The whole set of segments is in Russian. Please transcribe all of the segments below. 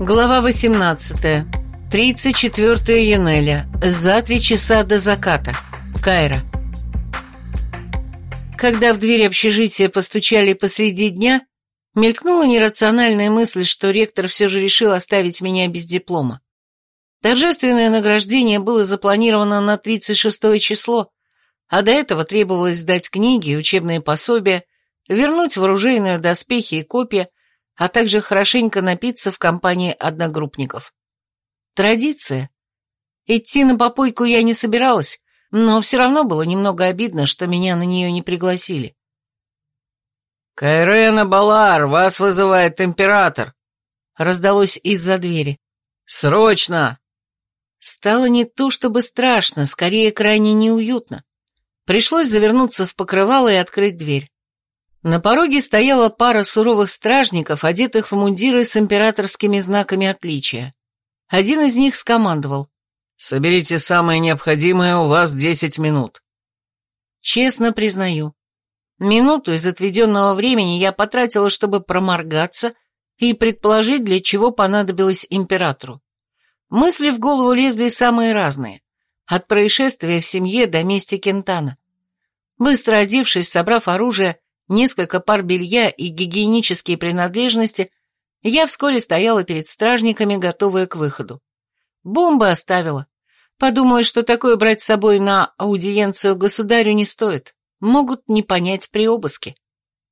Глава 18. 34 Янеля. За три часа до заката. Кайра. Когда в дверь общежития постучали посреди дня, мелькнула нерациональная мысль, что ректор все же решил оставить меня без диплома. Торжественное награждение было запланировано на 36 число, а до этого требовалось сдать книги, учебные пособия, вернуть в оружейную доспехи и копья, а также хорошенько напиться в компании одногруппников. Традиция. Идти на попойку я не собиралась, но все равно было немного обидно, что меня на нее не пригласили. «Кайрена Балар, вас вызывает император!» раздалось из-за двери. «Срочно!» Стало не то чтобы страшно, скорее крайне неуютно. Пришлось завернуться в покрывало и открыть дверь. На пороге стояла пара суровых стражников, одетых в мундиры с императорскими знаками отличия. Один из них скомандовал. «Соберите самое необходимое, у вас десять минут». Честно признаю, минуту из отведенного времени я потратила, чтобы проморгаться и предположить, для чего понадобилось императору. Мысли в голову лезли самые разные, от происшествия в семье до мести Кентана. Быстро одевшись, собрав оружие, несколько пар белья и гигиенические принадлежности, я вскоре стояла перед стражниками, готовая к выходу. Бомбы оставила. Подумала, что такое брать с собой на аудиенцию государю не стоит. Могут не понять при обыске.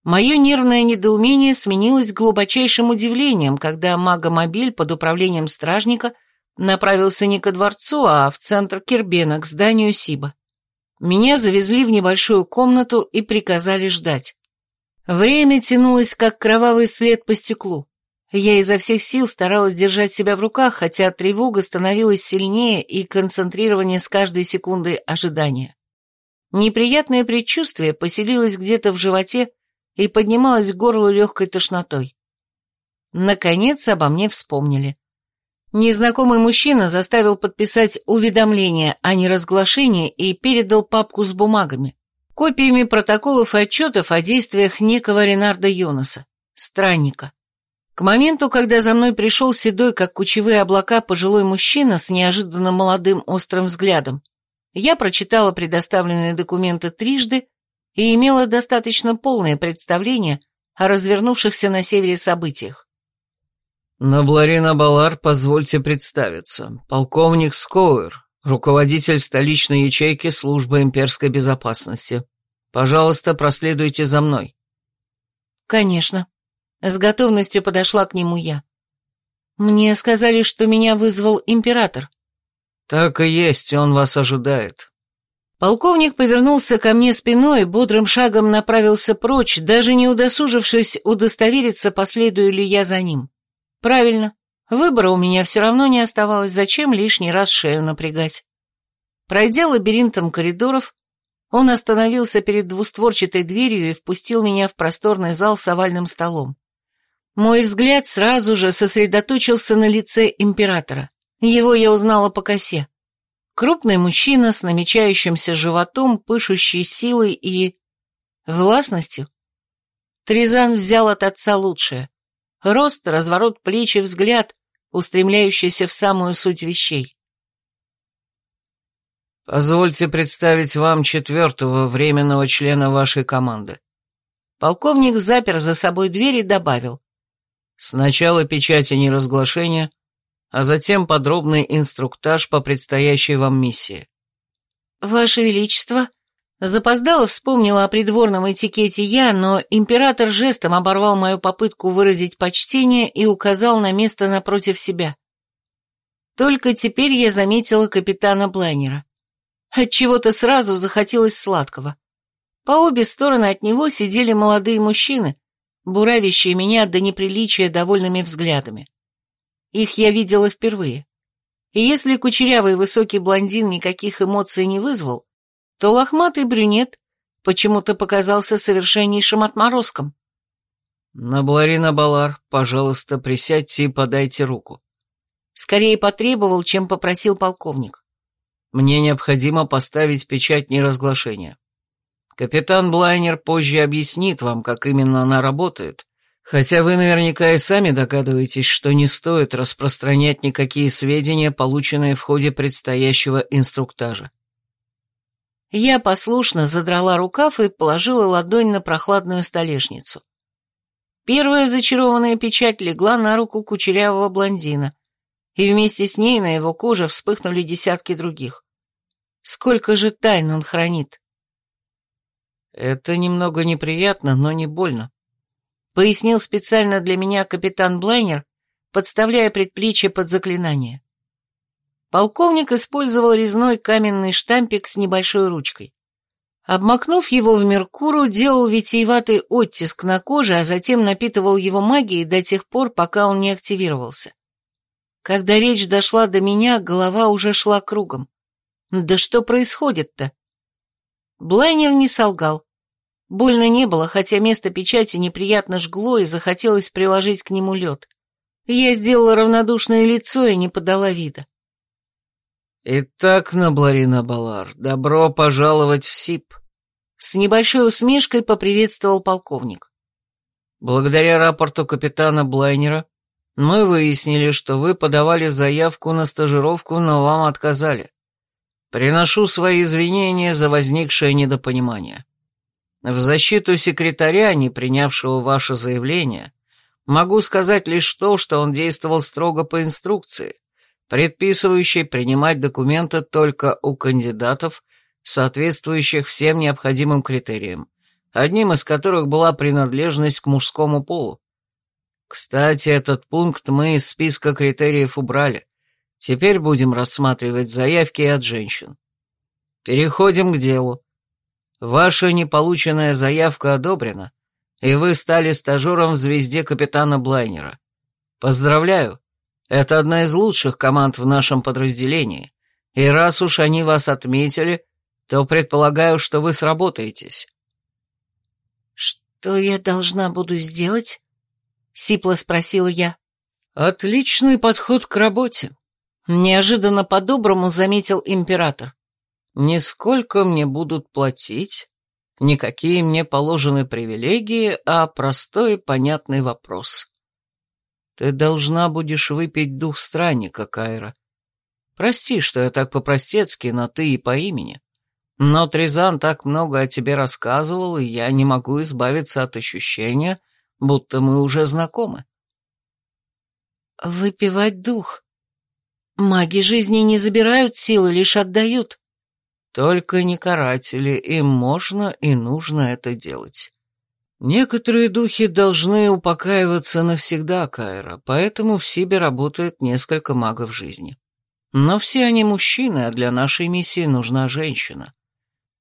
Мое нервное недоумение сменилось глубочайшим удивлением, когда магомобиль под управлением стражника направился не ко дворцу, а в центр Кирбена, к зданию Сиба. Меня завезли в небольшую комнату и приказали ждать. Время тянулось, как кровавый след по стеклу. Я изо всех сил старалась держать себя в руках, хотя тревога становилась сильнее и концентрирование с каждой секундой ожидания. Неприятное предчувствие поселилось где-то в животе и поднималось к горлу легкой тошнотой. Наконец обо мне вспомнили. Незнакомый мужчина заставил подписать уведомление о неразглашении и передал папку с бумагами копиями протоколов и отчетов о действиях некого Ренарда Йонаса, странника. К моменту, когда за мной пришел седой, как кучевые облака, пожилой мужчина с неожиданно молодым острым взглядом, я прочитала предоставленные документы трижды и имела достаточно полное представление о развернувшихся на севере событиях. «Набларина Балар, позвольте представиться. Полковник Скоуэр, руководитель столичной ячейки службы имперской безопасности. Пожалуйста, проследуйте за мной». «Конечно». С готовностью подошла к нему я. «Мне сказали, что меня вызвал император». «Так и есть, он вас ожидает». Полковник повернулся ко мне спиной бодрым шагом направился прочь, даже не удосужившись удостовериться, последую ли я за ним. «Правильно. Выбора у меня все равно не оставалось, зачем лишний раз шею напрягать. Пройдя лабиринтом коридоров, он остановился перед двустворчатой дверью и впустил меня в просторный зал с овальным столом. Мой взгляд сразу же сосредоточился на лице императора. Его я узнала по косе. Крупный мужчина с намечающимся животом, пышущий силой и... властностью. Тризан взял от отца лучшее. Рост, разворот плеч и взгляд, устремляющийся в самую суть вещей. «Позвольте представить вам четвертого временного члена вашей команды». Полковник запер за собой дверь и добавил. «Сначала печать о неразглашении, а затем подробный инструктаж по предстоящей вам миссии». «Ваше Величество», Запоздало вспомнила о придворном этикете я, но император жестом оборвал мою попытку выразить почтение и указал на место напротив себя. Только теперь я заметила капитана Блайнера. Отчего-то сразу захотелось сладкого. По обе стороны от него сидели молодые мужчины, буравящие меня до неприличия довольными взглядами. Их я видела впервые. И если кучерявый высокий блондин никаких эмоций не вызвал, то лохматый брюнет почему-то показался совершеннейшим отморозком. «Набларина Балар, пожалуйста, присядьте и подайте руку». Скорее потребовал, чем попросил полковник. «Мне необходимо поставить печать неразглашения. Капитан Блайнер позже объяснит вам, как именно она работает, Хотя вы наверняка и сами догадываетесь, что не стоит распространять никакие сведения, полученные в ходе предстоящего инструктажа. Я послушно задрала рукав и положила ладонь на прохладную столешницу. Первая зачарованная печать легла на руку кучерявого блондина, и вместе с ней на его коже вспыхнули десятки других. Сколько же тайн он хранит? Это немного неприятно, но не больно пояснил специально для меня капитан Блайнер, подставляя предплечье под заклинание. Полковник использовал резной каменный штампик с небольшой ручкой. Обмакнув его в меркуру, делал витиеватый оттиск на коже, а затем напитывал его магией до тех пор, пока он не активировался. Когда речь дошла до меня, голова уже шла кругом. Да что происходит-то? Блайнер не солгал. Больно не было, хотя место печати неприятно жгло и захотелось приложить к нему лед. Я сделала равнодушное лицо и не подала вида. «Итак, Набларина Балар, добро пожаловать в СИП», — с небольшой усмешкой поприветствовал полковник. «Благодаря рапорту капитана Блайнера мы выяснили, что вы подавали заявку на стажировку, но вам отказали. Приношу свои извинения за возникшее недопонимание». В защиту секретаря, не принявшего ваше заявление, могу сказать лишь то, что он действовал строго по инструкции, предписывающей принимать документы только у кандидатов, соответствующих всем необходимым критериям, одним из которых была принадлежность к мужскому полу. Кстати, этот пункт мы из списка критериев убрали. Теперь будем рассматривать заявки от женщин. Переходим к делу. Ваша неполученная заявка одобрена, и вы стали стажером в звезде капитана Блайнера. Поздравляю, это одна из лучших команд в нашем подразделении, и раз уж они вас отметили, то предполагаю, что вы сработаетесь». «Что я должна буду сделать?» — сипло спросила я. «Отличный подход к работе», — неожиданно по-доброму заметил император. Не сколько мне будут платить, никакие мне положены привилегии, а простой и понятный вопрос. Ты должна будешь выпить дух странника, Кайра. Прости, что я так по-простецки на «ты» и по имени. Но Тризан так много о тебе рассказывал, и я не могу избавиться от ощущения, будто мы уже знакомы. Выпивать дух. Маги жизни не забирают силы, лишь отдают. Только не каратели, им можно и нужно это делать. Некоторые духи должны упокаиваться навсегда, Кайра, поэтому в Сибе работает несколько магов жизни. Но все они мужчины, а для нашей миссии нужна женщина.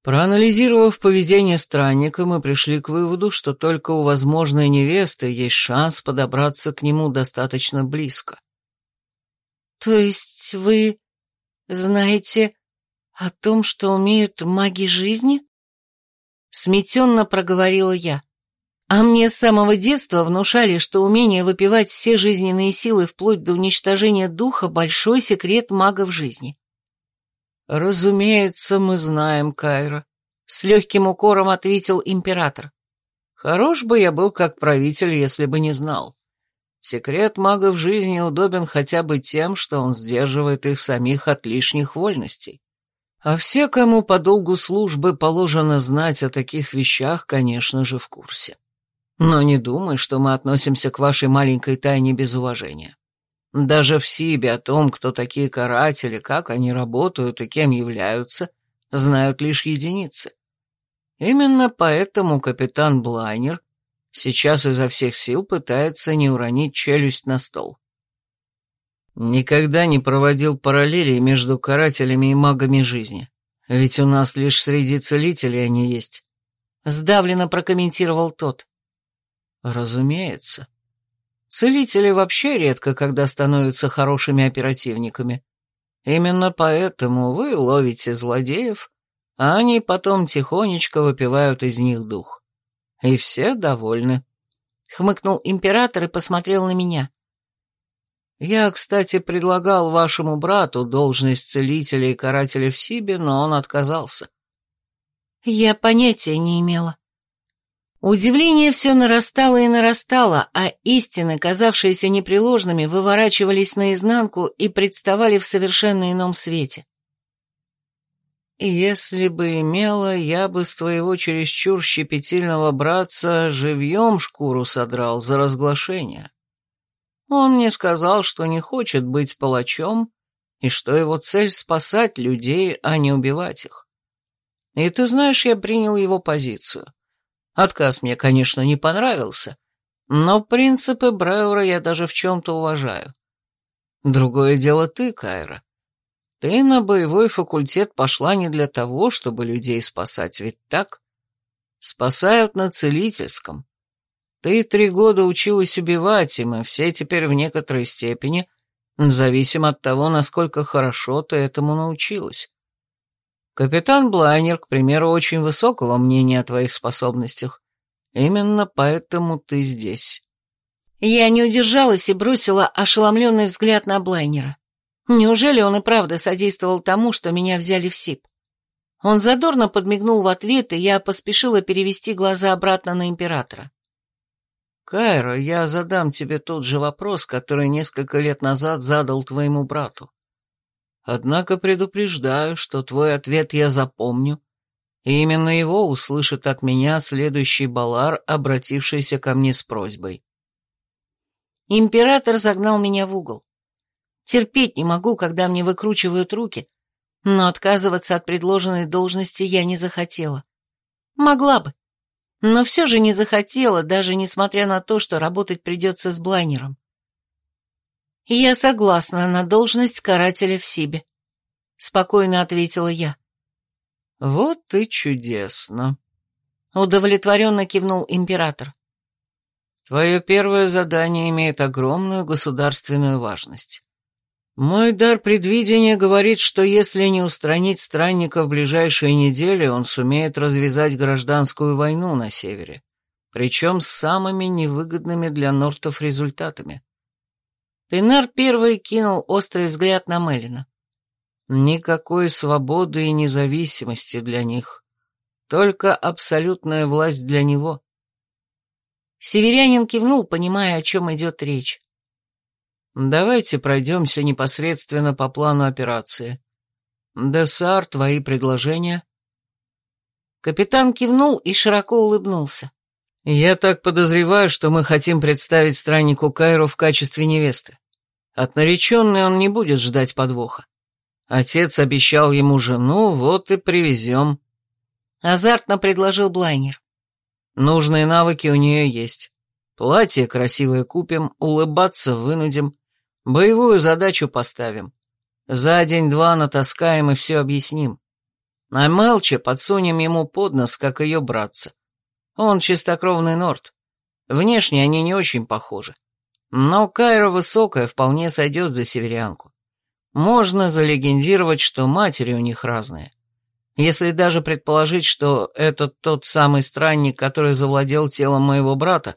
Проанализировав поведение странника, мы пришли к выводу, что только у возможной невесты есть шанс подобраться к нему достаточно близко. «То есть вы знаете «О том, что умеют маги жизни?» Сметенно проговорила я. А мне с самого детства внушали, что умение выпивать все жизненные силы вплоть до уничтожения духа – большой секрет магов жизни. «Разумеется, мы знаем, Кайра», — с легким укором ответил император. «Хорош бы я был как правитель, если бы не знал. Секрет магов жизни удобен хотя бы тем, что он сдерживает их самих от лишних вольностей. А все, кому по долгу службы положено знать о таких вещах, конечно же, в курсе. Но не думай, что мы относимся к вашей маленькой тайне без уважения. Даже в Сибе о том, кто такие каратели, как они работают и кем являются, знают лишь единицы. Именно поэтому капитан Блайнер сейчас изо всех сил пытается не уронить челюсть на стол. Никогда не проводил параллелей между карателями и магами жизни. Ведь у нас лишь среди целителей они есть. Сдавленно прокомментировал тот. Разумеется. Целители вообще редко когда становятся хорошими оперативниками. Именно поэтому вы ловите злодеев, а они потом тихонечко выпивают из них дух. И все довольны. Хмыкнул император и посмотрел на меня. Я, кстати, предлагал вашему брату должность целителя и карателя в Сибе, но он отказался. Я понятия не имела. Удивление все нарастало и нарастало, а истины, казавшиеся непреложными, выворачивались наизнанку и представали в совершенно ином свете. «Если бы имела, я бы с твоего чересчур щепетильного братца живьем шкуру содрал за разглашение. Он мне сказал, что не хочет быть палачом и что его цель — спасать людей, а не убивать их. И ты знаешь, я принял его позицию. Отказ мне, конечно, не понравился, но принципы Браура я даже в чем-то уважаю. Другое дело ты, Кайра. Ты на боевой факультет пошла не для того, чтобы людей спасать, ведь так? Спасают на целительском. Ты три года училась убивать, и мы все теперь в некоторой степени зависим от того, насколько хорошо ты этому научилась. Капитан Блайнер, к примеру, очень высокого мнения о твоих способностях. Именно поэтому ты здесь. Я не удержалась и бросила ошеломленный взгляд на Блайнера. Неужели он и правда содействовал тому, что меня взяли в СИП? Он задорно подмигнул в ответ, и я поспешила перевести глаза обратно на императора. «Кайра, я задам тебе тот же вопрос, который несколько лет назад задал твоему брату. Однако предупреждаю, что твой ответ я запомню, и именно его услышит от меня следующий Балар, обратившийся ко мне с просьбой. Император загнал меня в угол. Терпеть не могу, когда мне выкручивают руки, но отказываться от предложенной должности я не захотела. Могла бы, но все же не захотела, даже несмотря на то, что работать придется с блайнером. «Я согласна на должность карателя в Сибе», — спокойно ответила я. «Вот и чудесно», — удовлетворенно кивнул император. «Твое первое задание имеет огромную государственную важность. Мой дар предвидения говорит, что если не устранить странника в ближайшие недели, он сумеет развязать гражданскую войну на севере, причем с самыми невыгодными для Нортов результатами. Пинар первый кинул острый взгляд на Мелина. Никакой свободы и независимости для них. Только абсолютная власть для него. Северянин кивнул, понимая, о чем идет речь. Давайте пройдемся непосредственно по плану операции. Десар, твои предложения? Капитан кивнул и широко улыбнулся. «Я так подозреваю, что мы хотим представить страннику Кайру в качестве невесты. От нареченной он не будет ждать подвоха. Отец обещал ему жену, вот и привезем». Азартно предложил Блайнер. «Нужные навыки у нее есть. Платье красивое купим, улыбаться вынудим, боевую задачу поставим. За день-два натаскаем и все объясним. А Мелча подсунем ему под нос, как ее братца. Он чистокровный норд. Внешне они не очень похожи. Но Кайра высокая вполне сойдет за северянку. Можно залегендировать, что матери у них разные. Если даже предположить, что это тот самый странник, который завладел телом моего брата,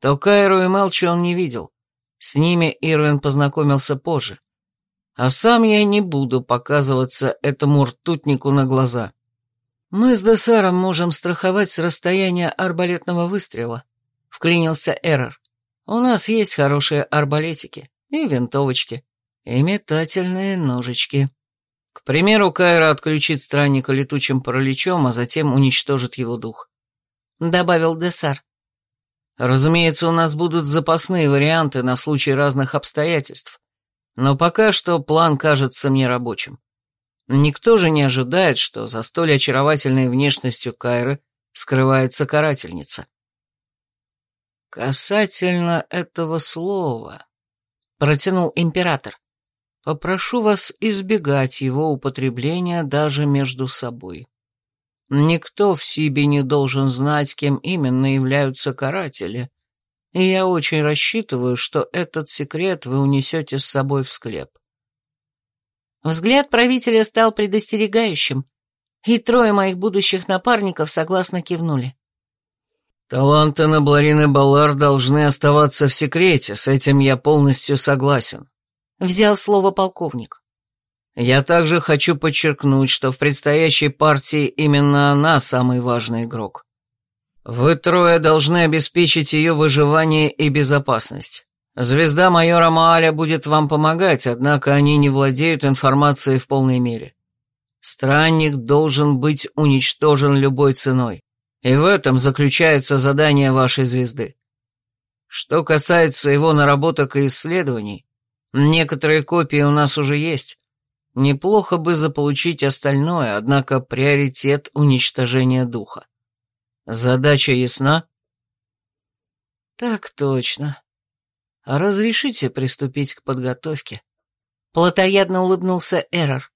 то Кайру и Мелчи он не видел. С ними Ирвин познакомился позже. А сам я не буду показываться этому ртутнику на глаза. «Мы с Десаром можем страховать с расстояния арбалетного выстрела», — вклинился Эррор. «У нас есть хорошие арбалетики и винтовочки, и метательные ножички». К примеру, Кайра отключит странника летучим параличом, а затем уничтожит его дух. Добавил Десар. Разумеется, у нас будут запасные варианты на случай разных обстоятельств, но пока что план кажется мне рабочим. Никто же не ожидает, что за столь очаровательной внешностью Кайры скрывается карательница. «Касательно этого слова», — протянул император, — «попрошу вас избегать его употребления даже между собой. Никто в Сибе не должен знать, кем именно являются каратели, и я очень рассчитываю, что этот секрет вы унесете с собой в склеп. Взгляд правителя стал предостерегающим, и трое моих будущих напарников согласно кивнули. «Таланты на Бларины Балар должны оставаться в секрете, с этим я полностью согласен», — взял слово полковник. «Я также хочу подчеркнуть, что в предстоящей партии именно она самый важный игрок». Вы трое должны обеспечить ее выживание и безопасность. Звезда майора Мааля будет вам помогать, однако они не владеют информацией в полной мере. Странник должен быть уничтожен любой ценой, и в этом заключается задание вашей звезды. Что касается его наработок и исследований, некоторые копии у нас уже есть. Неплохо бы заполучить остальное, однако приоритет уничтожения духа. Задача ясна? Так точно. Разрешите приступить к подготовке? Платоядно улыбнулся Эрор.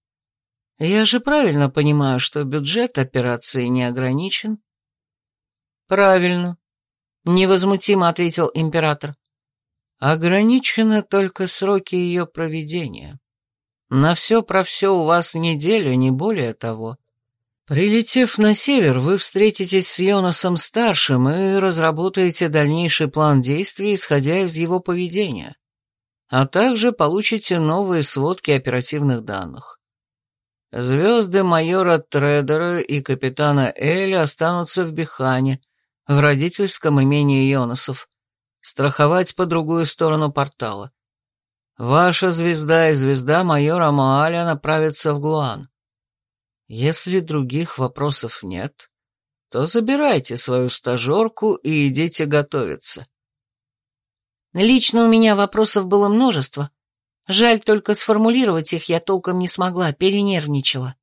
Я же правильно понимаю, что бюджет операции не ограничен? Правильно. Невозмутимо ответил император. Ограничены только сроки ее проведения. На все про все у вас неделя, не более того. Прилетев на север, вы встретитесь с Йонасом-старшим и разработаете дальнейший план действий, исходя из его поведения, а также получите новые сводки оперативных данных. Звезды майора Тредера и капитана Эля останутся в Бихане, в родительском имении Йонасов, страховать по другую сторону портала. Ваша звезда и звезда майора Моаля направятся в Глуан. Если других вопросов нет, то забирайте свою стажерку и идите готовиться. Лично у меня вопросов было множество. Жаль, только сформулировать их я толком не смогла, перенервничала.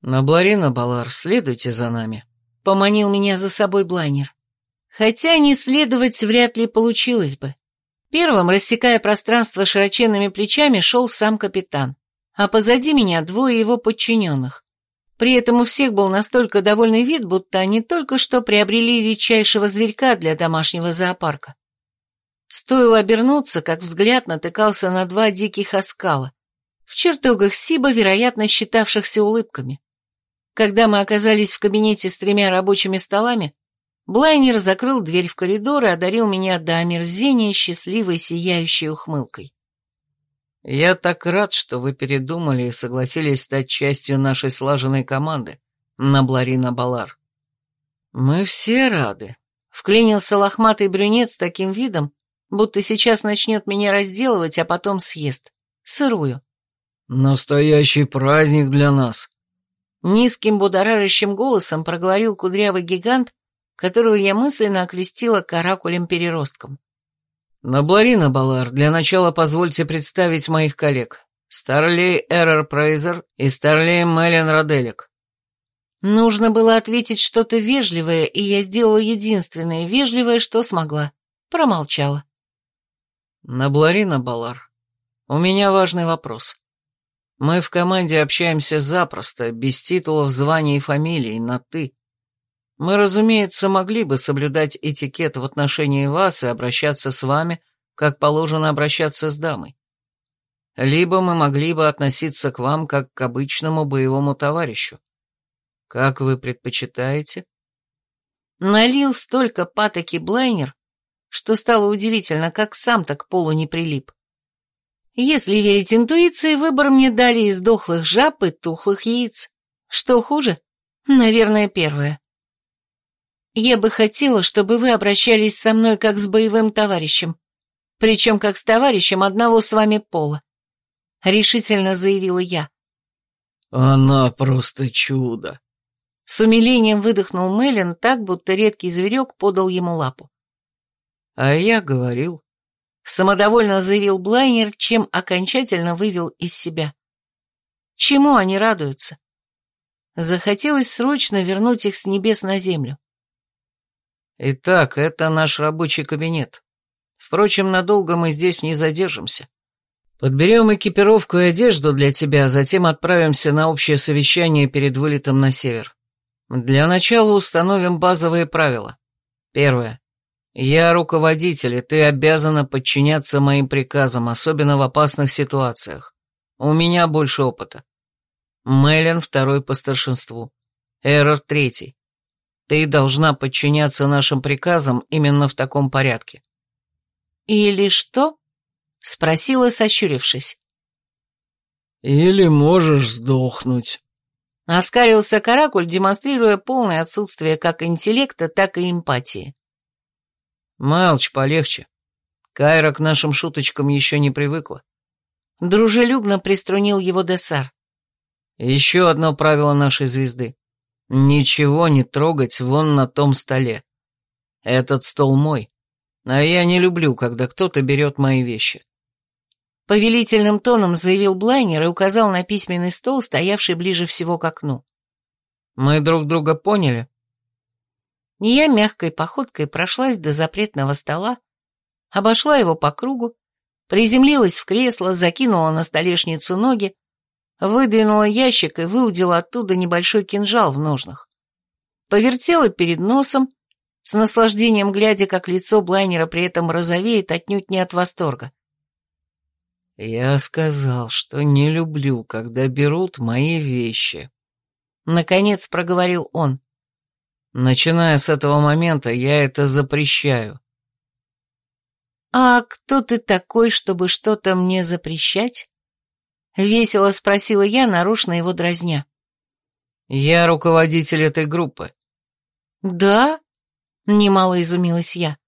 «Набларина, Балар, следуйте за нами», — поманил меня за собой блайнер. Хотя не следовать вряд ли получилось бы. Первым, рассекая пространство широченными плечами, шел сам капитан, а позади меня двое его подчиненных. При этом у всех был настолько довольный вид, будто они только что приобрели редчайшего зверька для домашнего зоопарка. Стоило обернуться, как взгляд натыкался на два диких оскала, в чертогах Сиба, вероятно, считавшихся улыбками. Когда мы оказались в кабинете с тремя рабочими столами, Блайнер закрыл дверь в коридор и одарил меня до омерзения счастливой сияющей ухмылкой. «Я так рад, что вы передумали и согласились стать частью нашей слаженной команды, Набларина Балар». «Мы все рады», — вклинился лохматый брюнет с таким видом, будто сейчас начнет меня разделывать, а потом съест. Сырую. «Настоящий праздник для нас», — низким будоражащим голосом проговорил кудрявый гигант, которую я мысленно окрестила каракулем-переростком. «Набларина, Балар, для начала позвольте представить моих коллег. Старлей Эррор Прейзер и Старлей Мэлен Роделик». Нужно было ответить что-то вежливое, и я сделала единственное вежливое, что смогла. Промолчала. «Набларина, Балар, у меня важный вопрос. Мы в команде общаемся запросто, без титулов, званий и фамилий, на «ты». Мы, разумеется, могли бы соблюдать этикет в отношении вас и обращаться с вами, как положено обращаться с дамой. Либо мы могли бы относиться к вам как к обычному боевому товарищу. Как вы предпочитаете? Налил столько патоки блайнер, что стало удивительно, как сам так полу не прилип. Если верить интуиции, выбор мне дали из дохлых жаб и тухлых яиц. Что хуже? Наверное, первое. Я бы хотела, чтобы вы обращались со мной как с боевым товарищем, причем как с товарищем одного с вами пола», — решительно заявила я. «Она просто чудо!» С умилением выдохнул Мелин так, будто редкий зверек подал ему лапу. «А я говорил», — самодовольно заявил Блайнер, чем окончательно вывел из себя. «Чему они радуются?» Захотелось срочно вернуть их с небес на землю. Итак, это наш рабочий кабинет. Впрочем, надолго мы здесь не задержимся. Подберем экипировку и одежду для тебя, а затем отправимся на общее совещание перед вылетом на север. Для начала установим базовые правила. Первое. Я руководитель, и ты обязана подчиняться моим приказам, особенно в опасных ситуациях. У меня больше опыта. Мэлен второй по старшинству. Эррор третий. Ты должна подчиняться нашим приказам именно в таком порядке». «Или что?» — спросила, сощурившись. «Или можешь сдохнуть», Оскалился каракуль, демонстрируя полное отсутствие как интеллекта, так и эмпатии. Малч, полегче. Кайра к нашим шуточкам еще не привыкла. Дружелюбно приструнил его Десар. Еще одно правило нашей звезды. Ничего не трогать вон на том столе. Этот стол мой, а я не люблю, когда кто-то берет мои вещи. Повелительным тоном заявил Блайнер и указал на письменный стол, стоявший ближе всего к окну. Мы друг друга поняли? Я мягкой походкой прошлась до запретного стола, обошла его по кругу, приземлилась в кресло, закинула на столешницу ноги, выдвинула ящик и выудила оттуда небольшой кинжал в ножнах. Повертела перед носом, с наслаждением глядя, как лицо Блайнера при этом розовеет отнюдь не от восторга. «Я сказал, что не люблю, когда берут мои вещи», — наконец проговорил он. «Начиная с этого момента я это запрещаю». «А кто ты такой, чтобы что-то мне запрещать?» Весело спросила я, нарушно его дразня. «Я руководитель этой группы». «Да?» — немало изумилась я.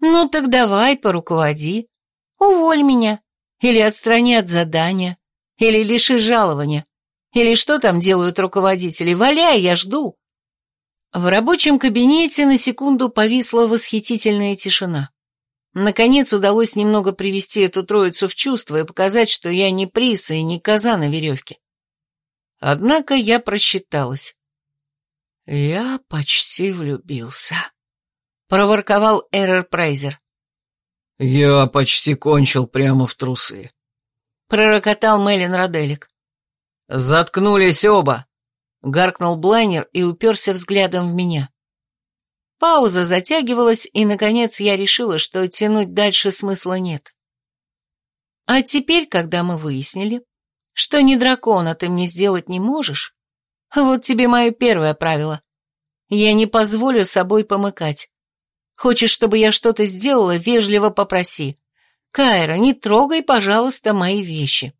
«Ну так давай, поруководи. Уволь меня. Или отстрани от задания. Или лиши жалования. Или что там делают руководители? Валяй, я жду». В рабочем кабинете на секунду повисла восхитительная тишина. Наконец удалось немного привести эту троицу в чувство и показать, что я не приса и не коза на веревке. Однако я просчиталась. «Я почти влюбился», — проворковал Эрер Прайзер. «Я почти кончил прямо в трусы», — пророкотал Мелин Роделик. «Заткнулись оба», — гаркнул Блайнер и уперся взглядом в меня. Пауза затягивалась, и, наконец, я решила, что тянуть дальше смысла нет. А теперь, когда мы выяснили, что ни дракона ты мне сделать не можешь, вот тебе мое первое правило. Я не позволю собой помыкать. Хочешь, чтобы я что-то сделала, вежливо попроси. Кайра, не трогай, пожалуйста, мои вещи.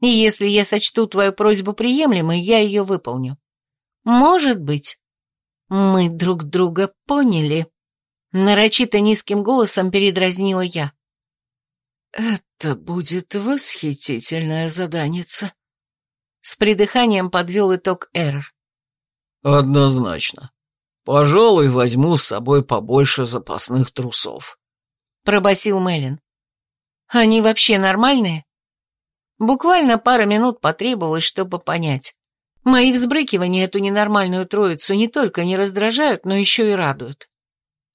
И если я сочту твою просьбу приемлемой, я ее выполню. Может быть, «Мы друг друга поняли», — нарочито низким голосом передразнила я. «Это будет восхитительная заданица», — с придыханием подвел итог Эрр. «Однозначно. Пожалуй, возьму с собой побольше запасных трусов», — пробасил Мелин. «Они вообще нормальные?» Буквально пара минут потребовалось, чтобы понять. Мои взбрыкивания эту ненормальную троицу не только не раздражают, но еще и радуют.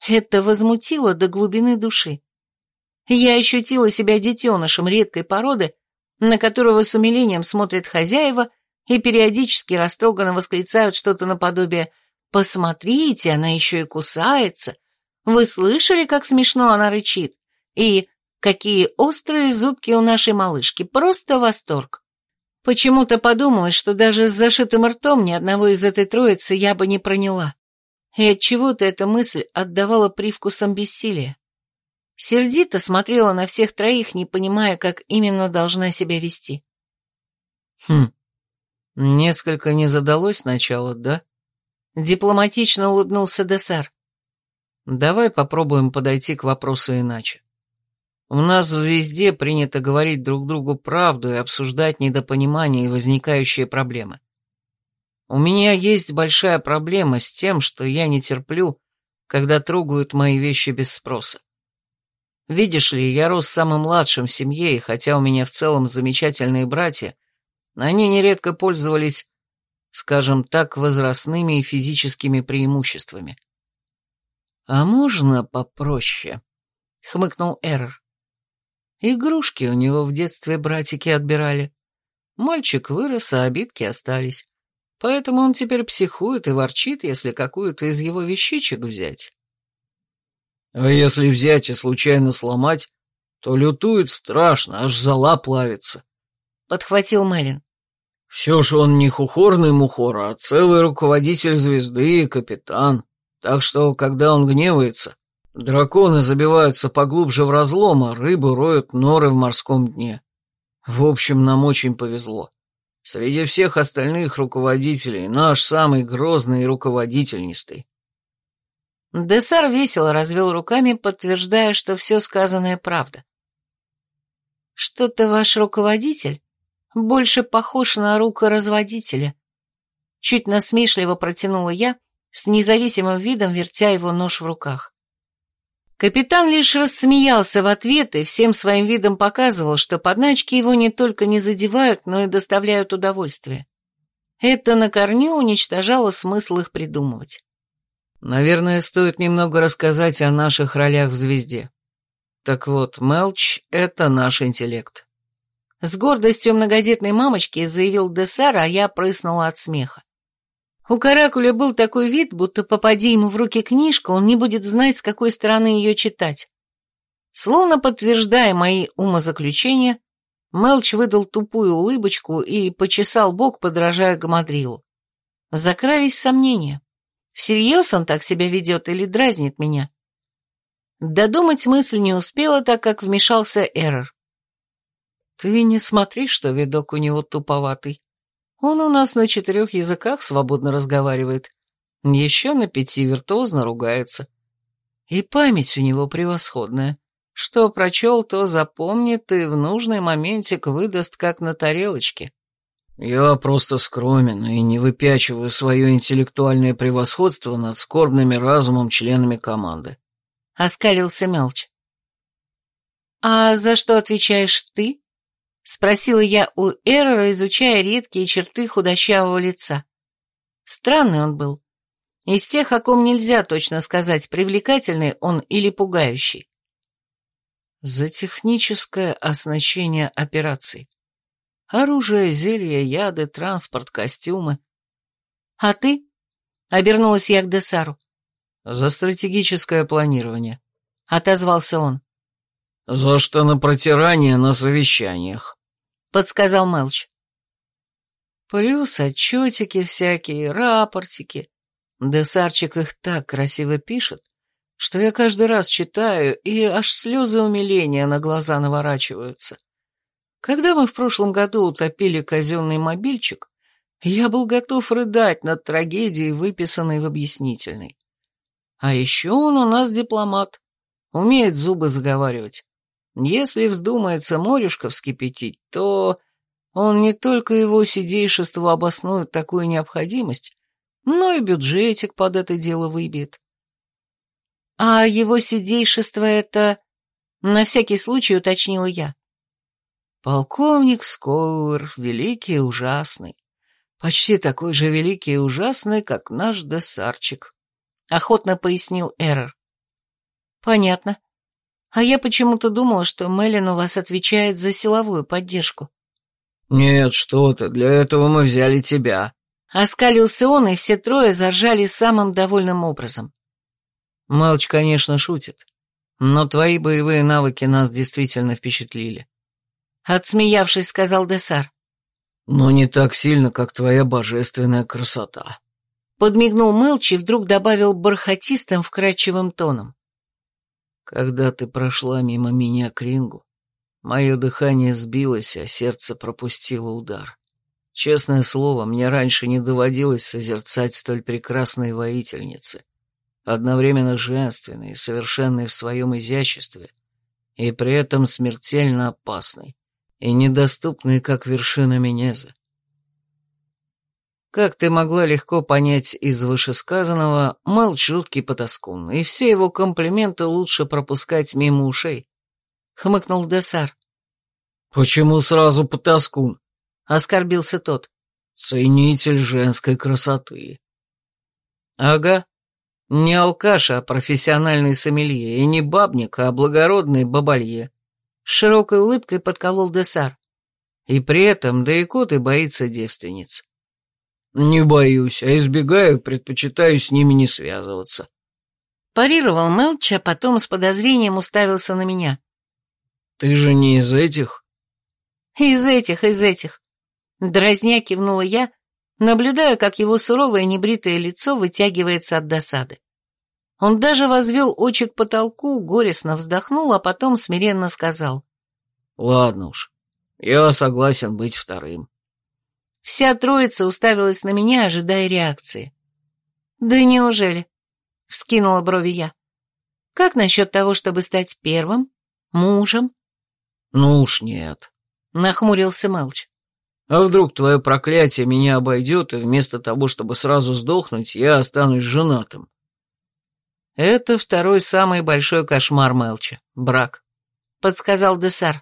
Это возмутило до глубины души. Я ощутила себя детенышем редкой породы, на которого с умилением смотрят хозяева и периодически растроганно восклицают что-то наподобие «Посмотрите, она еще и кусается! Вы слышали, как смешно она рычит? И какие острые зубки у нашей малышки! Просто восторг!» Почему-то подумалось, что даже с зашитым ртом ни одного из этой троицы я бы не проняла. И от чего то эта мысль отдавала привкусом бессилия. Сердито смотрела на всех троих, не понимая, как именно должна себя вести. «Хм, несколько не задалось сначала, да?» Дипломатично улыбнулся Десар. «Давай попробуем подойти к вопросу иначе. У нас в «Звезде» принято говорить друг другу правду и обсуждать недопонимания и возникающие проблемы. У меня есть большая проблема с тем, что я не терплю, когда трогают мои вещи без спроса. Видишь ли, я рос самым младшим в семье, и хотя у меня в целом замечательные братья, они нередко пользовались, скажем так, возрастными и физическими преимуществами. «А можно попроще?» — хмыкнул Эрр. Игрушки у него в детстве братики отбирали. Мальчик вырос, а обидки остались. Поэтому он теперь психует и ворчит, если какую-то из его вещичек взять. А если взять и случайно сломать, то лютует страшно, аж зала плавится. Подхватил Мэлен. Все же он не хухорный мухор, а целый руководитель звезды и капитан. Так что, когда он гневается, Драконы забиваются поглубже в разлом, а рыбы роют норы в морском дне. В общем, нам очень повезло. Среди всех остальных руководителей наш самый грозный и руководительнистый. Десар весело развел руками, подтверждая, что все сказанное правда. «Что-то ваш руководитель больше похож на рукоразводителя». Чуть насмешливо протянула я, с независимым видом вертя его нож в руках. Капитан лишь рассмеялся в ответ и всем своим видом показывал, что подначки его не только не задевают, но и доставляют удовольствие. Это на корню уничтожало смысл их придумывать. Наверное, стоит немного рассказать о наших ролях в «Звезде». Так вот, Мелч — это наш интеллект. С гордостью многодетной мамочки заявил Десар, а я прыснула от смеха. У Каракуля был такой вид, будто попади ему в руки книжка, он не будет знать, с какой стороны ее читать. Словно подтверждая мои умозаключения, Мелч выдал тупую улыбочку и почесал бок, подражая Гамадрилу. Закрались сомнения. Всерьез он так себя ведет или дразнит меня? Додумать мысль не успела, так как вмешался Эррор. Ты не смотри, что видок у него туповатый. Он у нас на четырех языках свободно разговаривает. Еще на пяти виртуозно ругается. И память у него превосходная. Что прочел, то запомнит и в нужный моментик выдаст, как на тарелочке. Я просто скромен и не выпячиваю свое интеллектуальное превосходство над скорбными разумом членами команды. Оскалился Мелч. «А за что отвечаешь ты?» Спросила я у Эрора, изучая редкие черты худощавого лица. Странный он был. Из тех, о ком нельзя точно сказать, привлекательный он или пугающий. За техническое оснащение операций. Оружие, зелья, яды, транспорт, костюмы. А ты? Обернулась я к Десару. За стратегическое планирование. Отозвался он. За что на протирание на совещаниях. Подсказал Мелч. Плюс отчетики всякие, рапортики. Десарчик их так красиво пишет, что я каждый раз читаю, и аж слезы умиления на глаза наворачиваются. Когда мы в прошлом году утопили казенный мобильчик, я был готов рыдать над трагедией, выписанной в объяснительной. А еще он у нас дипломат, умеет зубы заговаривать. Если вздумается морюшка вскипятить, то он не только его сидейшеству обоснует такую необходимость, но и бюджетик под это дело выбьет. А его сидейшество это... На всякий случай уточнила я. Полковник Скоуэр, великий и ужасный. Почти такой же великий и ужасный, как наш десарчик. Охотно пояснил Эррор. Понятно. А я почему-то думала, что Меллин у вас отвечает за силовую поддержку. Нет, что ты, для этого мы взяли тебя. Оскалился он, и все трое заржали самым довольным образом. Мелч, конечно, шутит, но твои боевые навыки нас действительно впечатлили. Отсмеявшись, сказал Десар. «Но не так сильно, как твоя божественная красота». Подмигнул Мелчи и вдруг добавил бархатистым, вкрадчивым тоном. «Когда ты прошла мимо меня к рингу, мое дыхание сбилось, а сердце пропустило удар. Честное слово, мне раньше не доводилось созерцать столь прекрасной воительницы, одновременно женственной и совершенной в своем изяществе, и при этом смертельно опасной и недоступные, как вершина Менеза. Как ты могла легко понять из вышесказанного, Мелч жуткий потаскун, и все его комплименты лучше пропускать мимо ушей, — хмыкнул Десар. «Почему сразу потаскун?» — оскорбился тот. «Ценитель женской красоты». «Ага, не алкаш, а профессиональный сомелье, и не бабник, а благородный бабалье. С широкой улыбкой подколол Десар. И при этом Дайкот и боится девственниц. «Не боюсь, а избегаю, предпочитаю с ними не связываться». Парировал Мелча, потом с подозрением уставился на меня. «Ты же не из этих?» «Из этих, из этих». Дразня кивнула я, наблюдая, как его суровое небритое лицо вытягивается от досады. Он даже возвел очи к потолку, горестно вздохнул, а потом смиренно сказал. «Ладно уж, я согласен быть вторым». Вся троица уставилась на меня, ожидая реакции. «Да неужели?» — вскинула брови я. «Как насчет того, чтобы стать первым? Мужем?» «Ну уж нет», — нахмурился Мелч. «А вдруг твое проклятие меня обойдет, и вместо того, чтобы сразу сдохнуть, я останусь женатым?» «Это второй самый большой кошмар Мелча — брак», — подсказал Десар.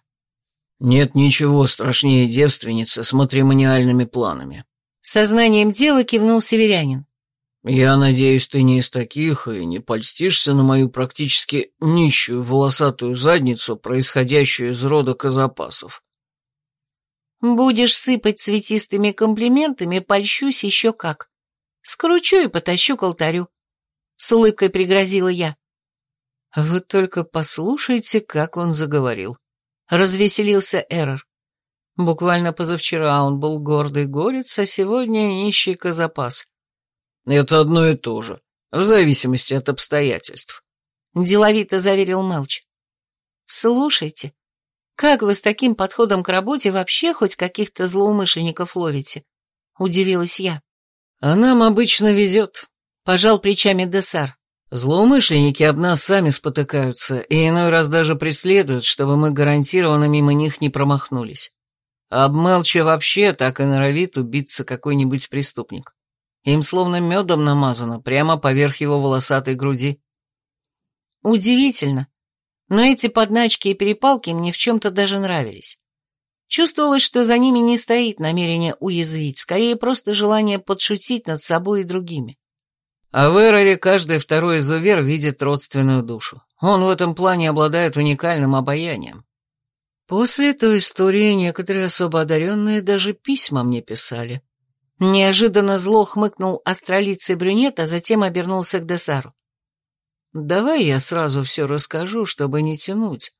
«Нет ничего страшнее девственницы с матримониальными планами». Сознанием дела кивнул северянин. «Я надеюсь, ты не из таких и не польстишься на мою практически нищую волосатую задницу, происходящую из рода казапасов». «Будешь сыпать цветистыми комплиментами, польщусь еще как. Скручу и потащу к алтарю», — с улыбкой пригрозила я. «Вы только послушайте, как он заговорил», — развеселился Эрор. Буквально позавчера он был гордый горец, а сегодня нищий казапас. Это одно и то же, в зависимости от обстоятельств. Деловито заверил Мелч. Слушайте, как вы с таким подходом к работе вообще хоть каких-то злоумышленников ловите? Удивилась я. А нам обычно везет, пожал плечами Десар. Злоумышленники об нас сами спотыкаются и иной раз даже преследуют, чтобы мы гарантированно мимо них не промахнулись. Об Мелче вообще так и норовит убиться какой-нибудь преступник. Им словно медом намазано, прямо поверх его волосатой груди. Удивительно, но эти подначки и перепалки мне в чем-то даже нравились. Чувствовалось, что за ними не стоит намерение уязвить, скорее просто желание подшутить над собой и другими. А в Эроре каждый второй изувер видит родственную душу. Он в этом плане обладает уникальным обаянием. После той истории некоторые особо одаренные даже письма мне писали. Неожиданно зло хмыкнул астролицей брюнет, а затем обернулся к Десару. «Давай я сразу все расскажу, чтобы не тянуть,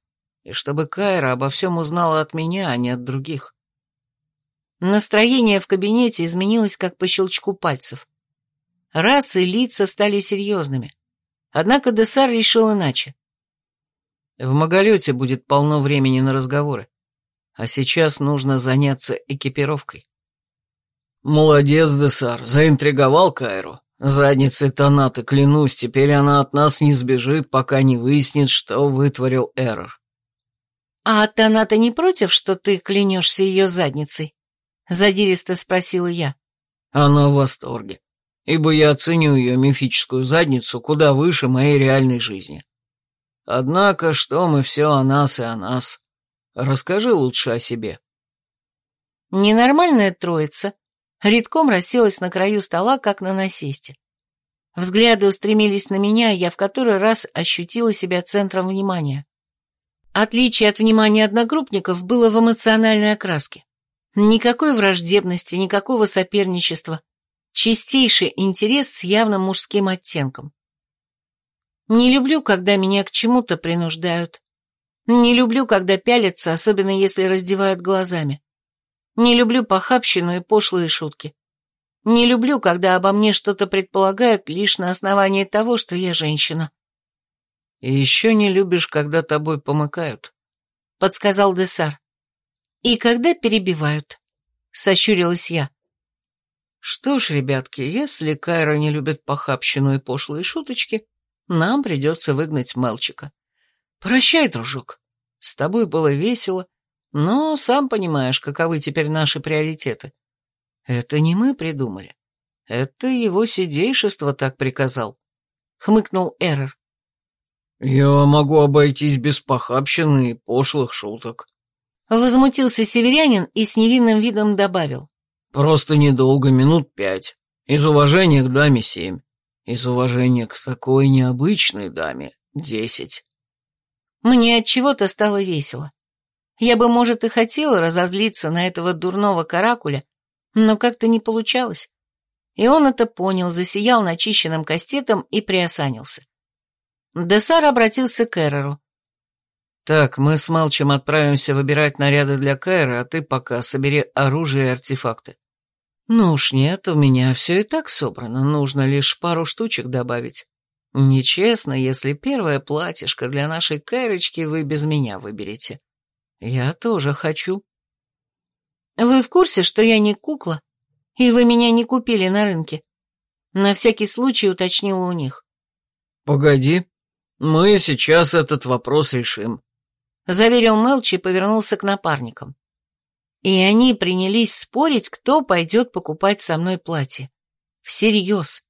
и чтобы Кайра обо всем узнала от меня, а не от других». Настроение в кабинете изменилось как по щелчку пальцев. Раз и лица стали серьезными. Однако Десар решил иначе. В Маголете будет полно времени на разговоры, а сейчас нужно заняться экипировкой. «Молодец, Десар, заинтриговал Кайру. Задницей Танаты, клянусь, теперь она от нас не сбежит, пока не выяснит, что вытворил Эррор». «А Таната не против, что ты клянешься ее задницей?» Задиристо спросила я. Она в восторге, ибо я оценю ее мифическую задницу куда выше моей реальной жизни. Однако, что мы все о нас и о нас. Расскажи лучше о себе. Ненормальная троица редком расселась на краю стола, как на насесте. Взгляды устремились на меня, и я в который раз ощутила себя центром внимания. Отличие от внимания одногруппников было в эмоциональной окраске. Никакой враждебности, никакого соперничества. Чистейший интерес с явным мужским оттенком. Не люблю, когда меня к чему-то принуждают. Не люблю, когда пялятся, особенно если раздевают глазами. Не люблю похабщину и пошлые шутки. Не люблю, когда обо мне что-то предполагают лишь на основании того, что я женщина. И еще не любишь, когда тобой помыкают, — подсказал Десар. И когда перебивают, — сощурилась я. Что ж, ребятки, если Кайра не любит похабщину и пошлые шуточки, нам придется выгнать Мелчика. Прощай, дружок. С тобой было весело, но сам понимаешь, каковы теперь наши приоритеты. Это не мы придумали. Это его сидейшество так приказал. Хмыкнул Эрер. Я могу обойтись без похабщины и пошлых шуток. Возмутился северянин и с невинным видом добавил. Просто недолго, минут пять. Из уважения к даме семь. Из уважения к такой необычной даме десять. Мне от чего-то стало весело. Я бы, может, и хотела разозлиться на этого дурного каракуля, но как-то не получалось. И он это понял, засиял начищенным кастетом и приосанился. Десар обратился к Эрору. «Так, мы с Малчем отправимся выбирать наряды для Кайра, а ты пока собери оружие и артефакты». «Ну уж нет, у меня все и так собрано, нужно лишь пару штучек добавить. Нечестно, если первое платьишко для нашей Кайрочки вы без меня выберете». «Я тоже хочу». «Вы в курсе, что я не кукла И вы меня не купили на рынке. На всякий случай уточнила у них. Погоди, мы сейчас этот вопрос решим. Заверил Мелчи и повернулся к напарникам. И они принялись спорить, кто пойдет покупать со мной платье. Всерьез.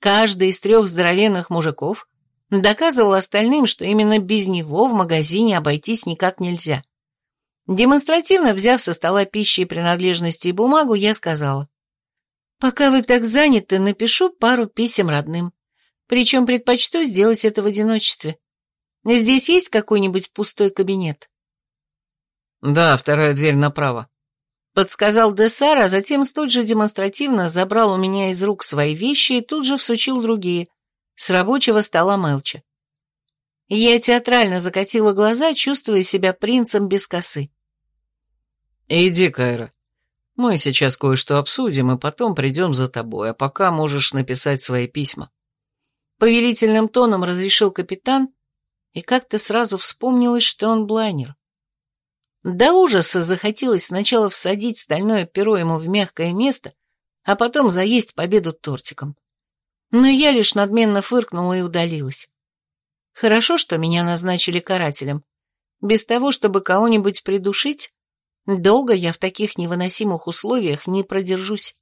Каждый из трех здоровенных мужиков доказывал остальным, что именно без него в магазине обойтись никак нельзя. Демонстративно взяв со стола пищи и принадлежности и бумагу, я сказала. «Пока вы так заняты, напишу пару писем родным. Причем предпочту сделать это в одиночестве. Здесь есть какой-нибудь пустой кабинет?» «Да, вторая дверь направо», — подсказал Десар, а затем столь же демонстративно забрал у меня из рук свои вещи и тут же всучил другие, с рабочего стола Мелча. Я театрально закатила глаза, чувствуя себя принцем без косы. «Иди, Кайра. Мы сейчас кое-что обсудим, и потом придем за тобой, а пока можешь написать свои письма». Повелительным тоном разрешил капитан, и как-то сразу вспомнилось, что он блайнер. До ужаса захотелось сначала всадить стальное перо ему в мягкое место, а потом заесть победу тортиком. Но я лишь надменно фыркнула и удалилась. Хорошо, что меня назначили карателем. Без того, чтобы кого-нибудь придушить, долго я в таких невыносимых условиях не продержусь.